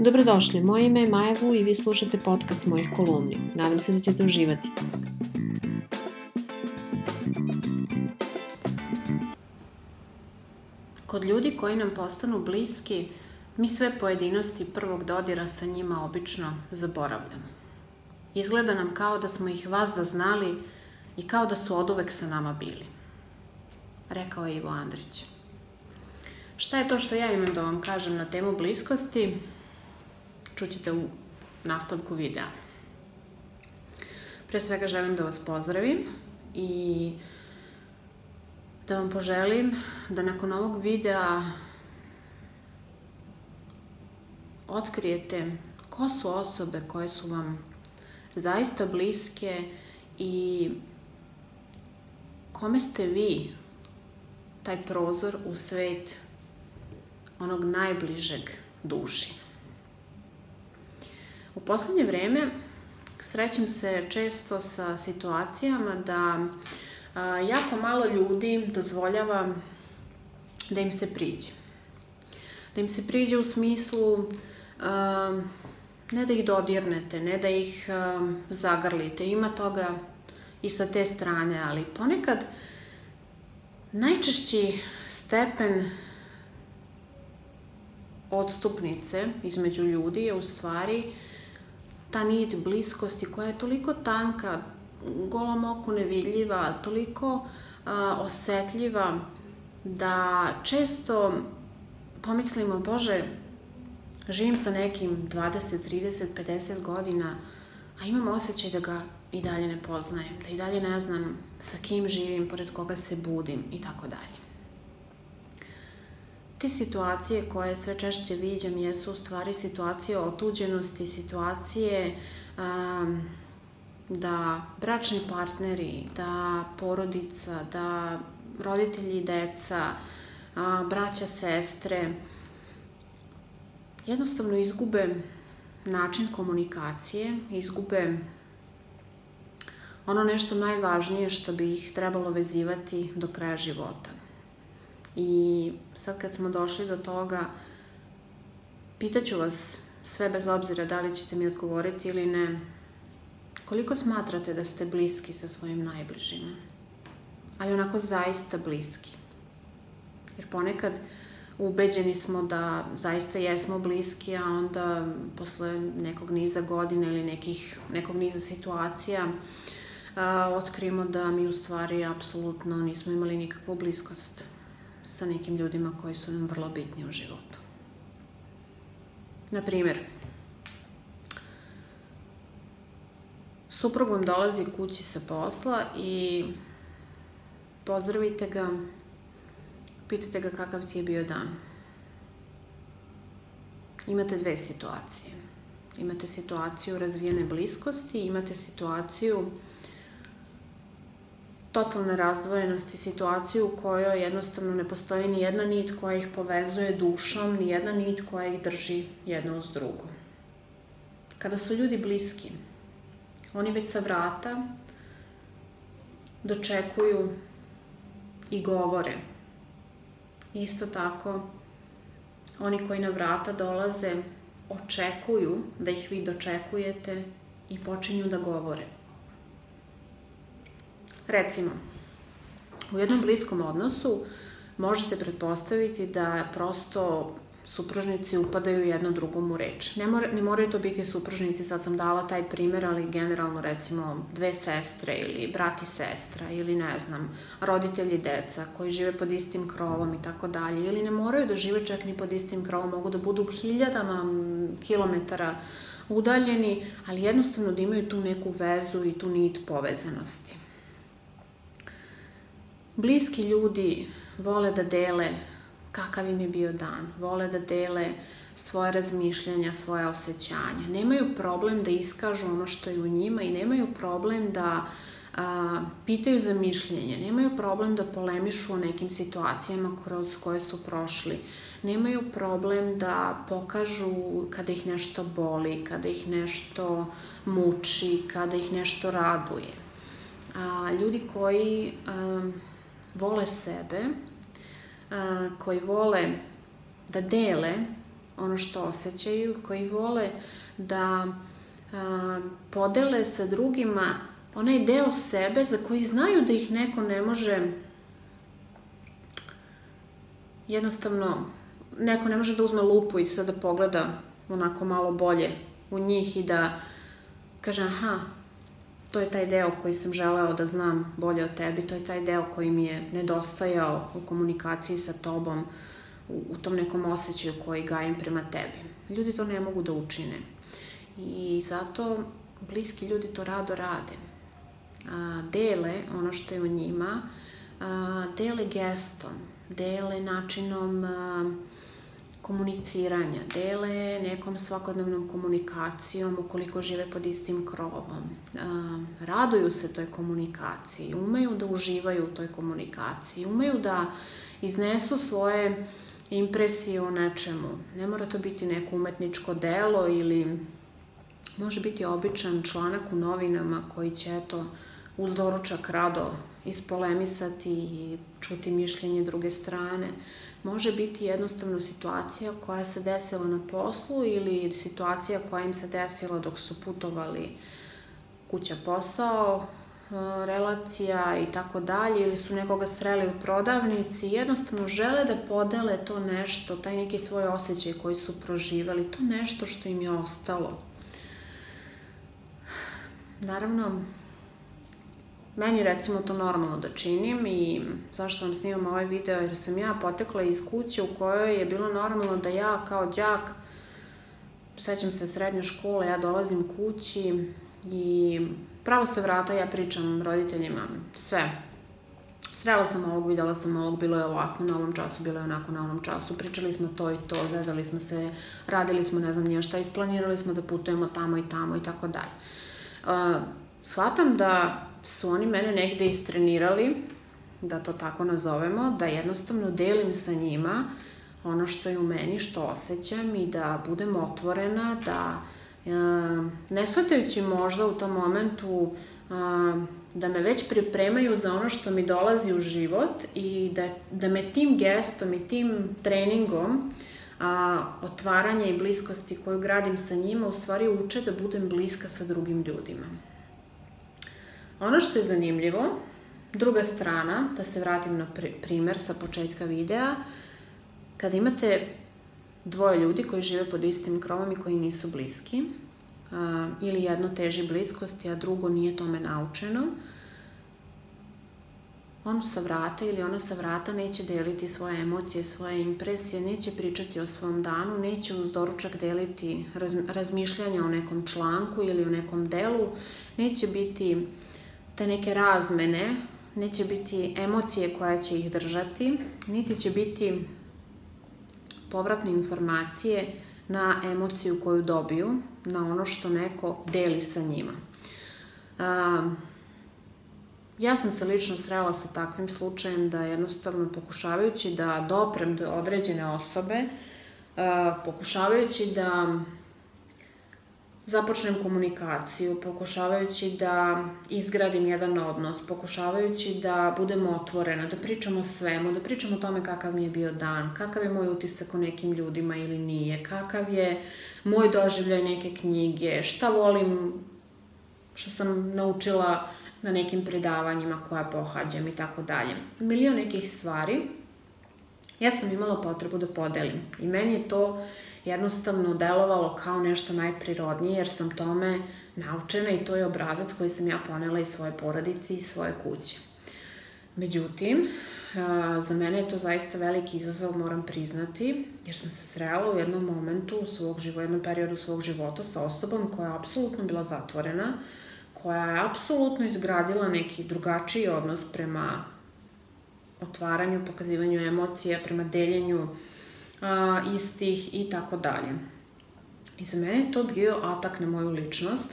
Dobrodošli, moje ime je Maja Vu i vi slušate podcast mojih kolumni. Nadam se da ćete uživati. Kod ljudi koji nam postanu bliski, mi sve pojedinosti prvog dodira sa njima obično zaboravljamo. Izgleda nam kao da smo ih vazda znali i kao da su oduvek sa nama bili. Rekao je Ivo Andrić. Šta je to što ja imam da vam kažem na temu bliskosti? čućete u nastavku videa. Pre svega želim da vas pozdravim i da vam poželim da nakon ovog videa otkrijete ko su osobe koje su vam zaista bliske i kome ste vi taj prozor u svet onog najbližeg duši. U poslednje vreme srećem se često sa situacijama da a, jako malo ljudi dozvoljava da im se priđe. Da im se priđe u smislu a, ne da ih dodirnete, ne da ih a, zagrlite. Ima toga i sa te strane, ali ponekad najčešći stepen odstupnice između ljudi je u stvari ta nit bliskosti koja je toliko tanka, golom oku nevidljiva, toliko a, osetljiva da često pomislimo, Bože, živim sa nekim 20, 30, 50 godina, a imam osjećaj da ga i dalje ne poznajem, da i dalje ne znam sa kim živim, pored koga se budim i tako dalje. Te situacije koje sve češće viđam jesu u stvari situacije otuđenosti, situacije um, da bračni partneri, da porodica, da roditelji i deca, a, braća, sestre, jednostavno izgube način komunikacije, izgube ono nešto najvažnije što bi ih trebalo vezivati do kraja života. I sad kad smo došli do toga, pitaću vas sve bez obzira da li ćete mi odgovoriti ili ne, koliko smatrate da ste bliski sa svojim najbližima? Ali onako zaista bliski. Jer ponekad ubeđeni smo da zaista jesmo bliski, a onda posle nekog niza godina ili nekih, nekog niza situacija a, otkrijemo da mi u stvari apsolutno nismo imali nikakvu bliskost sa nekim ljudima koji su nam vrlo bitni u životu. Na primjer, suprug vam dolazi kući sa posla i pozdravite ga, pitate ga kakav ti je bio dan. Imate dve situacije. Imate situaciju razvijene bliskosti, imate situaciju totalne razdvojenosti, situaciju u kojoj jednostavno ne postoji ni jedna nit koja ih povezuje dušom, ni jedna nit koja ih drži jedno uz drugo. Kada su ljudi bliski, oni već sa vrata dočekuju i govore. Isto tako, oni koji na vrata dolaze očekuju da ih vi dočekujete i počinju da govore. Recimo, u jednom bliskom odnosu možete pretpostaviti da prosto supružnici upadaju jedno drugom u reč. Ne, mora, ne moraju to biti supružnici, sad sam dala taj primer, ali generalno recimo dve sestre ili brat i sestra ili ne znam, roditelji deca koji žive pod istim krovom i tako dalje ili ne moraju da žive čak ni pod istim krovom, mogu da budu hiljadama kilometara udaljeni, ali jednostavno da imaju tu neku vezu i tu nit povezanosti. Bliski ljudi vole da dele kakav im je bio dan, vole da dele svoje razmišljanja, svoje osjećanja. Nemaju problem da iskažu ono što je u njima i nemaju problem da a, pitaju za mišljenje, nemaju problem da polemišu o nekim situacijama kroz koje su prošli, nemaju problem da pokažu kada ih nešto boli, kada ih nešto muči, kada ih nešto raduje. a, ljudi koji a, vole sebe, koji vole da dele ono što osjećaju, koji vole da podele sa drugima onaj deo sebe za koji znaju da ih neko ne može jednostavno neko ne može da uzme lupu i sad da pogleda onako malo bolje u njih i da kaže aha, to je taj deo koji sam želeo da znam bolje o tebi, to je taj deo koji mi je nedostajao u komunikaciji sa tobom, u, u tom nekom osjećaju koji gajim prema tebi. Ljudi to ne mogu da učine. I zato bliski ljudi to rado rade. A, dele ono što je u njima, a, dele gestom, dele načinom a, komuniciranja, dele nekom svakodnevnom komunikacijom ukoliko žive pod istim krovom. Raduju se toj komunikaciji, umeju da uživaju u toj komunikaciji, umeju da iznesu svoje impresije o nečemu. Ne mora to biti neko umetničko delo ili može biti običan članak u novinama koji će eto uz doručak rado ispolemisati i čuti mišljenje druge strane može biti jednostavno situacija koja se desila na poslu ili situacija koja im se desila dok su putovali kuća posao, e, relacija i tako dalje ili su nekoga sreli u prodavnici jednostavno žele da podele to nešto, taj neki svoj osjećaj koji su proživali, to nešto što im je ostalo. Naravno, Meni recimo to normalno da činim i zašto vam snimam ovaj video jer sam ja potekla iz kuće u kojoj je bilo normalno da ja kao đak, sećam se srednje škole, ja dolazim kući i pravo se vrata ja pričam roditeljima sve. Srela sam ovog, videla sam ovog, bilo je ovako na ovom času, bilo je onako na ovom času, pričali smo to i to, zezali smo se, radili smo ne znam nije šta, isplanirali smo da putujemo tamo i tamo i tako dalje. Shvatam da su oni mene negde istrenirali, da to tako nazovemo, da jednostavno delim sa njima ono što je u meni, što osjećam i da budem otvorena, da e, ne shvatajući možda u tom momentu e, da me već pripremaju za ono što mi dolazi u život i da, da me tim gestom i tim treningom a, otvaranja i bliskosti koju gradim sa njima u stvari uče da budem bliska sa drugim ljudima. Ono što je zanimljivo, druga strana, da se vratim na primer sa početka videa, kada imate dvoje ljudi koji žive pod istim krovom i koji nisu bliski, a, ili jedno teži bliskosti, a drugo nije tome naučeno, on sa vrata ili ona sa vrata neće deliti svoje emocije, svoje impresije, neće pričati o svom danu, neće uz doručak deliti razmišljanja o nekom članku ili o nekom delu, neće biti te neke razmene, neće biti emocije koja će ih držati, niti će biti povratne informacije na emociju koju dobiju, na ono što neko deli sa njima. ja sam se lično srela sa takvim slučajem da jednostavno pokušavajući da doprem do određene osobe, pokušavajući da započnem komunikaciju, pokušavajući da izgradim jedan odnos, pokušavajući da budem otvorena, da pričam o svemu, da pričam o tome kakav mi je bio dan, kakav je moj utisak o nekim ljudima ili nije, kakav je moj doživljaj neke knjige, šta volim, što sam naučila na nekim predavanjima koja pohađam i tako dalje. Milion nekih stvari ja sam imala potrebu da podelim i meni je to jednostavno delovalo kao nešto najprirodnije jer sam tome naučena i to je obrazac koji sam ja ponela iz svoje porodice i svoje kuće. Međutim, za mene je to zaista veliki izazov, moram priznati, jer sam se srela u jednom momentu svog života, jednom periodu svog života sa osobom koja je apsolutno bila zatvorena, koja je apsolutno izgradila neki drugačiji odnos prema otvaranju, pokazivanju emocija, prema deljenju a, istih i tako dalje. I za mene je to bio atak na moju ličnost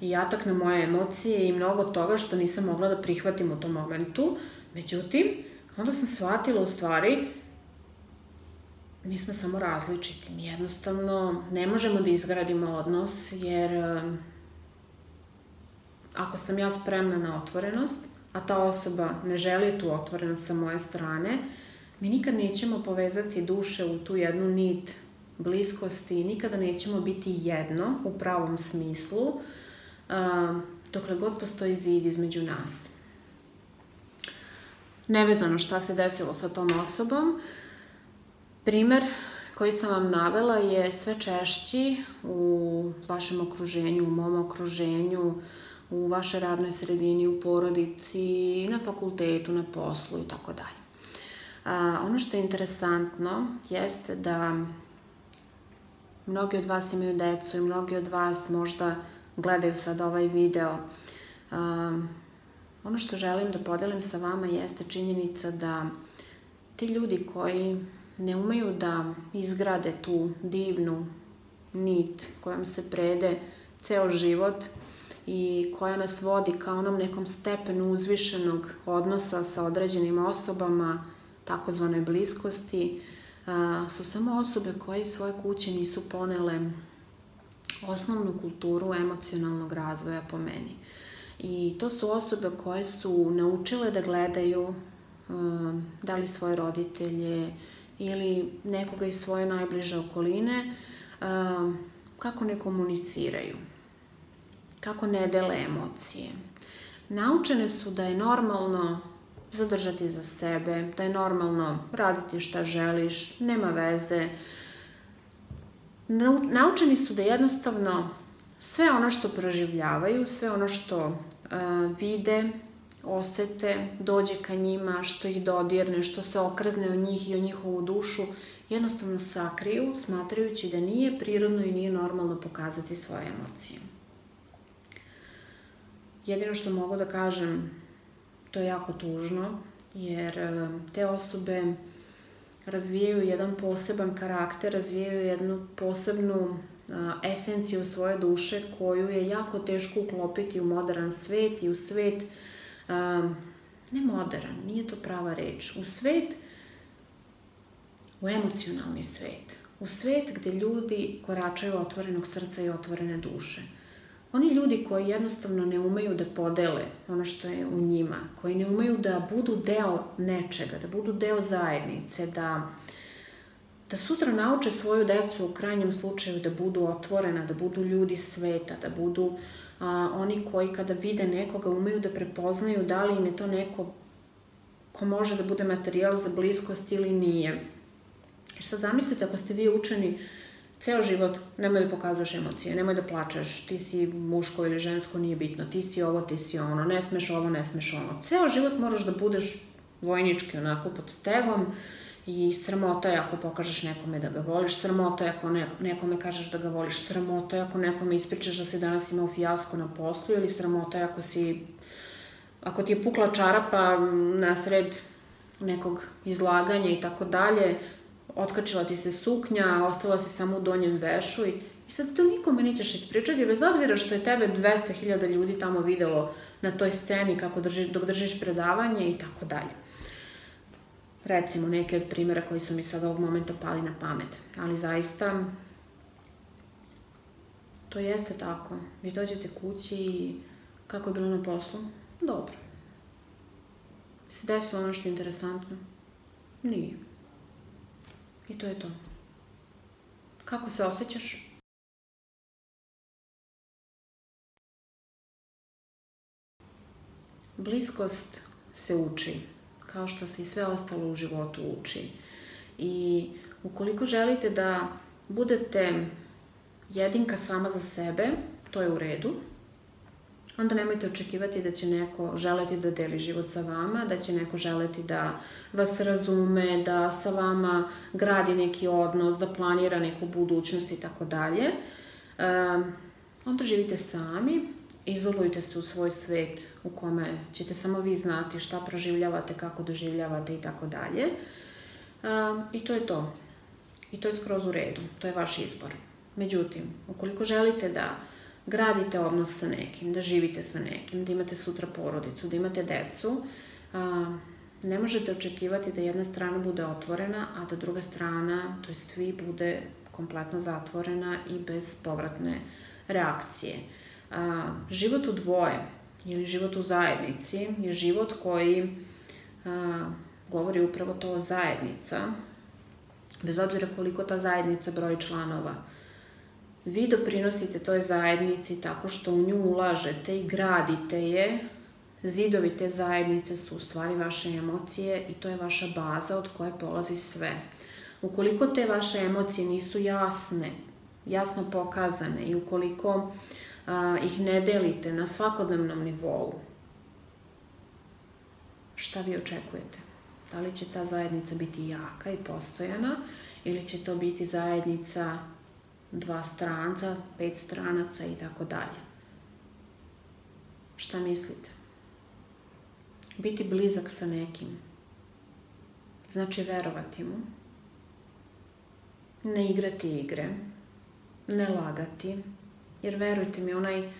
i atak na moje emocije i mnogo toga što nisam mogla da prihvatim u tom momentu. Međutim, onda sam shvatila u stvari mi smo samo različiti. Mi jednostavno ne možemo da izgradimo odnos jer ako sam ja spremna na otvorenost, a ta osoba ne želi tu otvorenost sa moje strane, mi nikad nećemo povezati duše u tu jednu nit bliskosti, nikada nećemo biti jedno u pravom smislu, dokle god postoji zid između nas. Nevezano šta se desilo sa tom osobom, primer koji sam vam navela je sve češći u vašem okruženju, u mom okruženju, u vašoj radnoj sredini, u porodici, na fakultetu, na poslu i tako dalje. Ono što je interesantno jeste da mnogi od vas imaju decu i mnogi od vas možda gledaju sad ovaj video. Um, ono što želim da podelim sa vama jeste činjenica da ti ljudi koji ne umeju da izgrade tu divnu nit kojom se prede ceo život i koja nas vodi ka onom nekom stepenu uzvišenog odnosa sa određenim osobama, takozvanoj bliskosti, su samo osobe koje svoje kuće nisu ponele osnovnu kulturu emocionalnog razvoja po meni. I to su osobe koje su naučile da gledaju da li svoje roditelje ili nekoga iz svoje najbliže okoline kako ne komuniciraju, kako ne dele emocije. Naučene su da je normalno zadržati za sebe, da je normalno raditi šta želiš, nema veze. Naučeni su da jednostavno sve ono što proživljavaju, sve ono što uh, vide, osete, dođe ka njima, što ih dodirne, što se okrzne o njih i o njihovu dušu, jednostavno sakriju, smatrajući da nije prirodno i nije normalno pokazati svoje emocije. Jedino što mogu da kažem To je jako tužno, jer e, te osobe razvijaju jedan poseban karakter, razvijaju jednu posebnu esenciju svoje duše koju je jako teško uklopiti u modern svet i u svet, ne modern, nije to prava reč, u svet, u emocionalni svet, u svet gde ljudi koračaju otvorenog srca i otvorene duše. Oni ljudi koji jednostavno ne umeju da podele ono što je u njima, koji ne umeju da budu deo nečega, da budu deo zajednice, da, da sutra nauče svoju decu u krajnjem slučaju da budu otvorena, da budu ljudi sveta, da budu a, oni koji kada vide nekoga umeju da prepoznaju da li im je to neko ko može da bude materijal za bliskost ili nije. Jer sad zamislite ako ste vi učeni ceo život nemoj da pokazuješ emocije, nemoj da plačeš, ti si muško ili žensko, nije bitno, ti si ovo, ti si ono, ne smeš ovo, ne smeš ono. Ceo život moraš da budeš vojnički onako pod stegom i sramota je ako pokažeš nekome da ga voliš, sramota je ako nekome kažeš da ga voliš, sramota je ako nekome ispričaš da si danas imao fijasko na poslu ili sramota je ako si ako ti je pukla čarapa na sred nekog izlaganja i tako dalje, otkačila ti se suknja, ostala si samo u donjem vešu i, i sad to nikome nećeš ispričati, bez obzira što je tebe 200.000 ljudi tamo videlo na toj sceni kako držiš, dok držiš predavanje i tako dalje. Recimo neke od primjera koji su mi sad ovog momenta pali na pamet, ali zaista to jeste tako. Vi dođete kući i kako je bilo na poslu? Dobro. Se desilo ono što je interesantno? Nije. I to je to. Kako se osjećaš? Bliskost se uči, kao što se i sve ostalo u životu uči. I ukoliko želite da budete jedinka sama za sebe, to je u redu, onda nemojte očekivati da će neko želeti da deli život sa vama, da će neko želeti da vas razume, da sa vama gradi neki odnos, da planira neku budućnost i tako dalje. Onda živite sami, izolujte se u svoj svet u kome ćete samo vi znati šta proživljavate, kako doživljavate i tako dalje. I to je to. I to je skroz u redu. To je vaš izbor. Međutim, ukoliko želite da gradite odnos sa nekim, da živite sa nekim, da imate sutra porodicu, da imate decu, a, ne možete očekivati da jedna strana bude otvorena, a da druga strana, to jest vi, bude kompletno zatvorena i bez povratne reakcije. A, život u dvoje ili život u zajednici je život koji a, govori upravo to zajednica, bez obzira koliko ta zajednica broji članova. Vi doprinosite toj zajednici tako što u nju ulažete i gradite je. Zidovi te zajednice su u stvari vaše emocije i to je vaša baza od koje polazi sve. Ukoliko te vaše emocije nisu jasne, jasno pokazane i ukoliko a, ih ne delite na svakodnevnom nivou, šta vi očekujete? Da li će ta zajednica biti jaka i postojana ili će to biti zajednica dva stranca, pet stranaca i tako dalje. Šta mislite? Biti blizak sa nekim znači verovati mu, ne igrati igre, ne lagati, jer verujte mi, onaj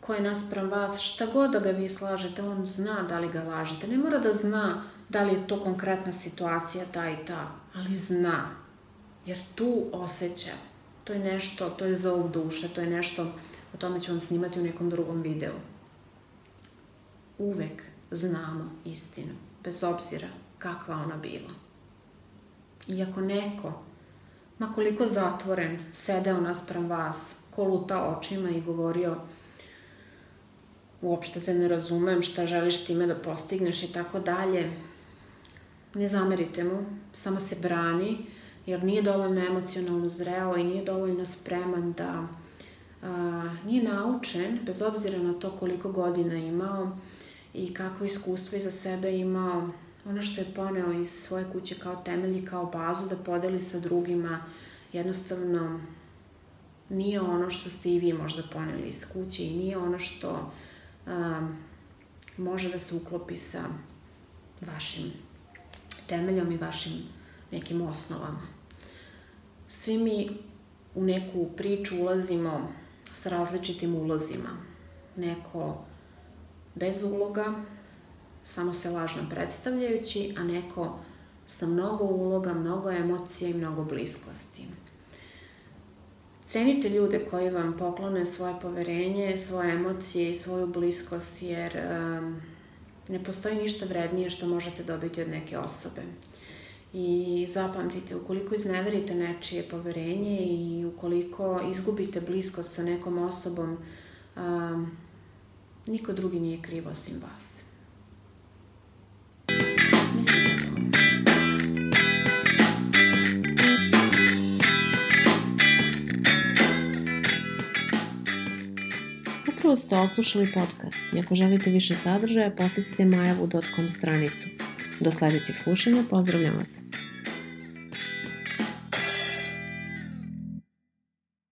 ko je naspram vas, šta god da ga vi slažete, on zna da li ga lažete. Ne mora da zna da li je to konkretna situacija ta i ta, ali zna. Jer tu osjeća. To je nešto, to je zov duše, to je nešto, o tome ću vam snimati u nekom drugom videu. Uvek znamo istinu, bez obzira kakva ona bila. I ako neko, makoliko zatvoren, sedeo naspram vas, koluta očima i govorio uopšte te ne razumem, šta želiš time da postigneš i tako dalje, ne zamerite mu, samo se brani, jer nije dovoljno emocionalno zreo i nije dovoljno spreman da a, nije naučen, bez obzira na to koliko godina imao i kakvo iskustvo iza sebe imao, ono što je poneo iz svoje kuće kao temelj i kao bazu da podeli sa drugima, jednostavno nije ono što ste i vi možda poneli iz kuće i nije ono što a, može da se uklopi sa vašim temeljom i vašim nekim osnovama. Svi mi u neku priču ulazimo sa različitim ulozima. Neko bez uloga, samo se lažno predstavljajući, a neko sa mnogo uloga, mnogo emocija i mnogo bliskosti. Cenite ljude koji vam poklone svoje poverenje, svoje emocije i svoju bliskost, jer um, ne postoji ništa vrednije što možete dobiti od neke osobe. I zapamtite, ukoliko izneverite nečije poverenje i ukoliko izgubite bliskost sa nekom osobom, um, niko drugi nije kriv osim vas. Upravo ste oslušali podcast i ako želite više sadržaja, posetite majavu.com stranicu. Do sledećeg slušanja, pozdravljam vas!